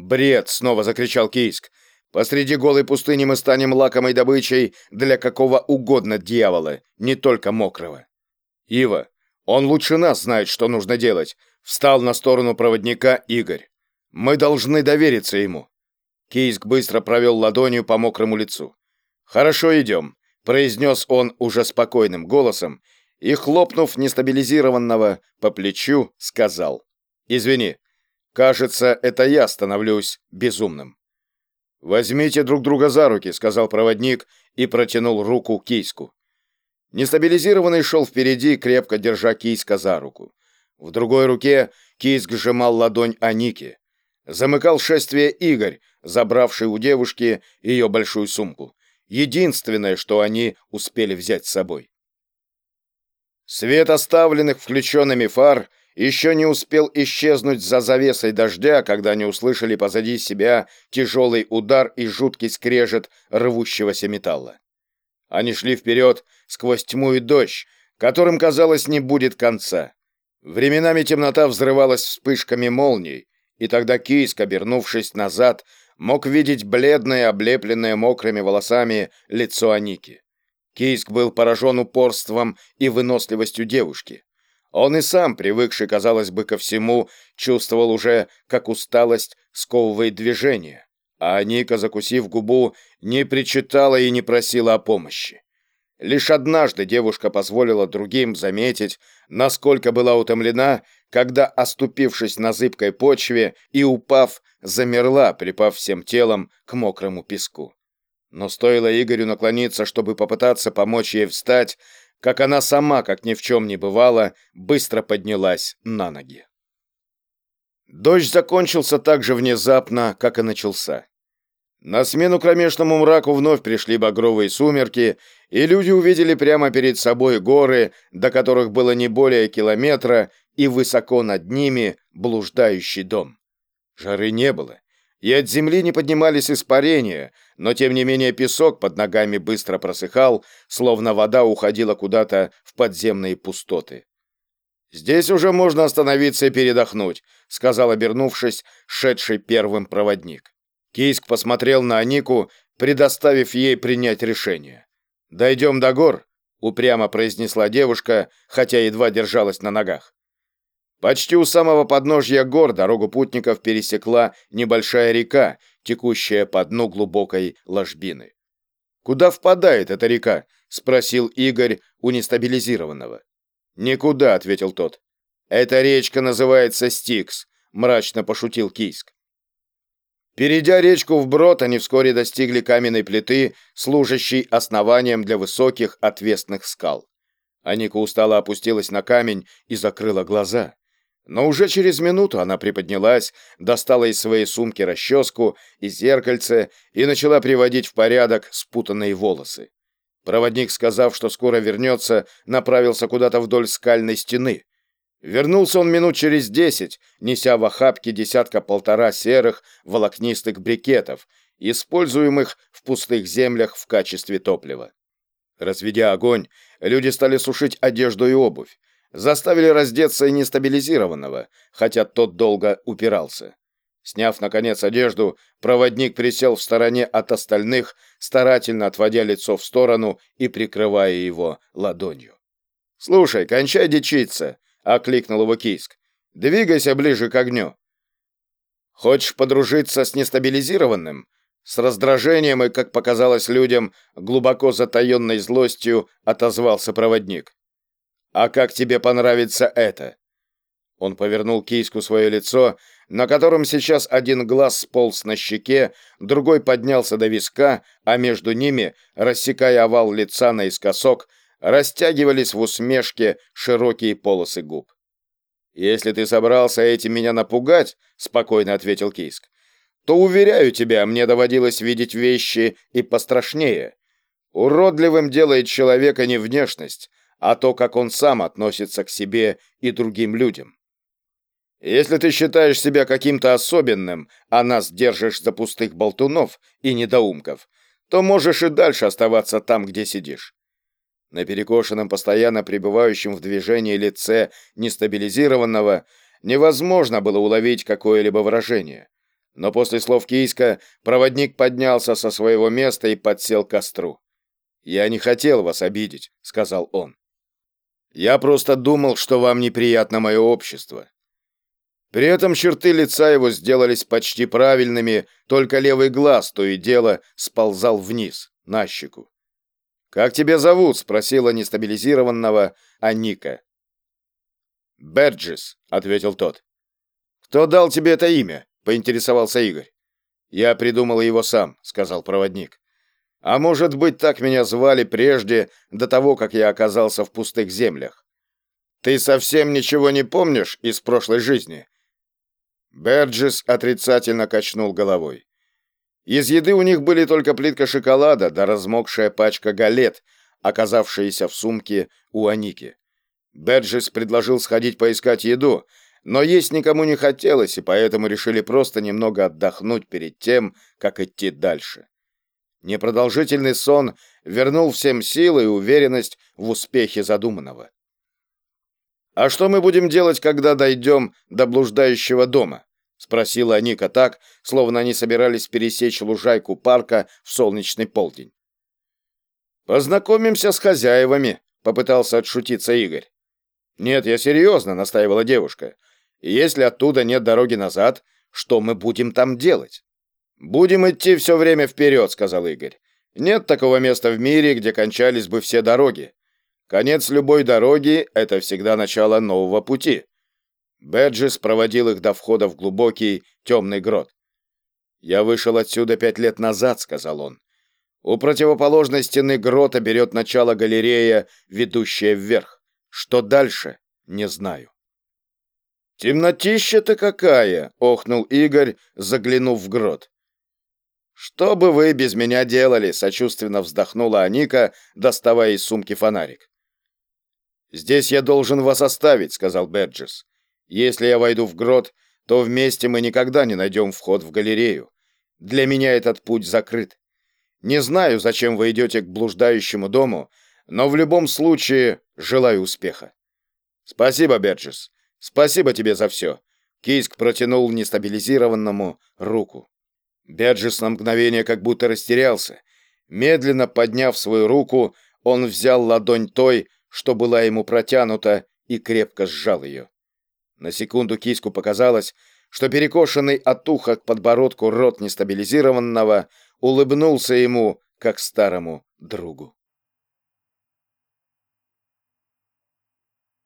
«Бред!» — снова закричал Кийск. «Посреди голой пустыни мы станем лакомой добычей для какого угодно дьявола, не только мокрого». «Ива, он лучше нас знает, что нужно делать», — встал на сторону проводника Игорь. «Мы должны довериться ему». Кийск быстро провел ладонью по мокрому лицу. «Хорошо, идем», — произнес он уже спокойным голосом и, хлопнув нестабилизированного по плечу, сказал. «Извини, кажется, это я становлюсь безумным». «Возьмите друг друга за руки», — сказал проводник и протянул руку Кийску. Нестабилизированный шел впереди, крепко держа Кийска за руку. В другой руке Кийск сжимал ладонь Аники. Замыкал шествие Игорь, забравший у девушки ее большую сумку. Единственное, что они успели взять с собой. Свет оставленных включенными фар еще не успел исчезнуть за завесой дождя, когда они услышали позади себя тяжелый удар и жуткий скрежет рвущегося металла. Они шли вперед сквозь тьму и дождь, которым, казалось, не будет конца. Временами темнота взрывалась вспышками молний, и тогда Кийск, обернувшись назад, мог видеть бледное, облепленное мокрыми волосами лицо Аники. Кийск был поражен упорством и выносливостью девушки. Он и сам, привыкший, казалось бы, ко всему, чувствовал уже, как усталость сковывает движение. А Аника, закусив губу, не причитала и не просила о помощи. Лишь однажды девушка позволила другим заметить, насколько была утомлена, когда, оступившись на зыбкой почве и упав, замерла, припав всем телом к мокрому песку. Но стоило Игорю наклониться, чтобы попытаться помочь ей встать, как она сама, как ни в чем не бывало, быстро поднялась на ноги. Дождь закончился так же внезапно, как и начался. На смену кромешному мраку вновь пришли багровые сумерки, и люди увидели прямо перед собой горы, до которых было не более километра, и высоко над ними блуждающий дом. Жары не было, и от земли не поднимались испарения, но тем не менее песок под ногами быстро просыхал, словно вода уходила куда-то в подземные пустоты. «Здесь уже можно остановиться и передохнуть», — сказал, обернувшись, шедший первым проводник. Кийск посмотрел на Анику, предоставив ей принять решение. «Дойдем до гор», — упрямо произнесла девушка, хотя едва держалась на ногах. Почти у самого подножья гор дорогу путников пересекла небольшая река, текущая по дну глубокой ложбины. «Куда впадает эта река?» — спросил Игорь у нестабилизированного. «Никуда», — ответил тот. «Эта речка называется Стикс», — мрачно пошутил Кийск. Перейдя речку вброд, они вскоре достигли каменной плиты, служащей основанием для высоких отвесных скал. Аника устало опустилась на камень и закрыла глаза. Но уже через минуту она приподнялась, достала из своей сумки расческу и зеркальце и начала приводить в порядок спутанные волосы. Проводник, сказав, что скоро вернется, направился куда-то вдоль скальной стены. Вернулся он минут через десять, неся в охапке десятка-полтора серых волокнистых брикетов, используемых в пустых землях в качестве топлива. Разведя огонь, люди стали сушить одежду и обувь. Заставили раздеться и нестабилизированного, хотя тот долго упирался. Сняв, наконец, одежду, проводник присел в стороне от остальных, старательно отводя лицо в сторону и прикрывая его ладонью. «Слушай, кончай дичиться!» — окликнул его Кийск. «Двигайся ближе к огню». «Хочешь подружиться с нестабилизированным?» С раздражением и, как показалось людям, глубоко затаенной злостью отозвался проводник. «А как тебе понравится это?» Он повернул кийску свое лицо, на котором сейчас один глаз сполз на щеке, другой поднялся до виска, а между ними, рассекая овал лица наискосок, растягивались в усмешке широкие полосы губ. «Если ты собрался этим меня напугать», — спокойно ответил Кийск, «то, уверяю тебя, мне доводилось видеть вещи и пострашнее. Уродливым делает человека не внешность, а то, как он сам относится к себе и другим людям. Если ты считаешь себя каким-то особенным, а нас держишь за пустых болтунов и недоумков, то можешь и дальше оставаться там, где сидишь. На перекошенном, постоянно пребывающем в движении лице нестабилизированного невозможно было уловить какое-либо выражение. Но после слов Кийска проводник поднялся со своего места и подсел к костру. «Я не хотел вас обидеть», — сказал он. «Я просто думал, что вам неприятно мое общество». При этом черты лица его сделались почти правильными, только левый глаз то и дело сползал вниз, на щеку. «Как тебя зовут?» — спросила нестабилизированного Аника. «Берджис», — ответил тот. «Кто дал тебе это имя?» — поинтересовался Игорь. «Я придумал его сам», — сказал проводник. «А может быть, так меня звали прежде, до того, как я оказался в пустых землях. Ты совсем ничего не помнишь из прошлой жизни?» Берджис отрицательно качнул головой. Из еды у них были только плитка шоколада да размокшая пачка галет, оказавшаяся в сумке у Аники. Берджис предложил сходить поискать еду, но есть никому не хотелось, и поэтому решили просто немного отдохнуть перед тем, как идти дальше. Непродолжительный сон вернул всем силы и уверенность в успехе задуманного. «А что мы будем делать, когда дойдем до блуждающего дома?» — спросила Аника так, словно они собирались пересечь лужайку парка в солнечный полдень. «Познакомимся с хозяевами», — попытался отшутиться Игорь. «Нет, я серьезно», — настаивала девушка. «Если оттуда нет дороги назад, что мы будем там делать?» «Будем идти все время вперед», — сказал Игорь. «Нет такого места в мире, где кончались бы все дороги. Конец любой дороги — это всегда начало нового пути». Бэджис проводил их до входа в глубокий темный грот. «Я вышел отсюда пять лет назад», — сказал он. «У противоположной стены грота берет начало галерея, ведущая вверх. Что дальше, не знаю. «Темнотища-то какая!» — охнул Игорь, заглянув в грот. «Что бы вы без меня делали?» — сочувственно вздохнула Аника, доставая из сумки фонарик. «Здесь я должен вас оставить», — сказал Берджес. «Если я войду в грот, то вместе мы никогда не найдем вход в галерею. Для меня этот путь закрыт. Не знаю, зачем вы идете к блуждающему дому, но в любом случае желаю успеха. Спасибо, Берджес. Спасибо тебе за все. Кийск протянул нестабилизированному руку. Берджес на мгновение как будто растерялся. Медленно подняв свою руку, он взял ладонь той, что была ему протянута, и крепко сжал ее. На секунду киску показалось, что перекошенный от уха к подбородку рот нестабилизированного улыбнулся ему, как старому другу.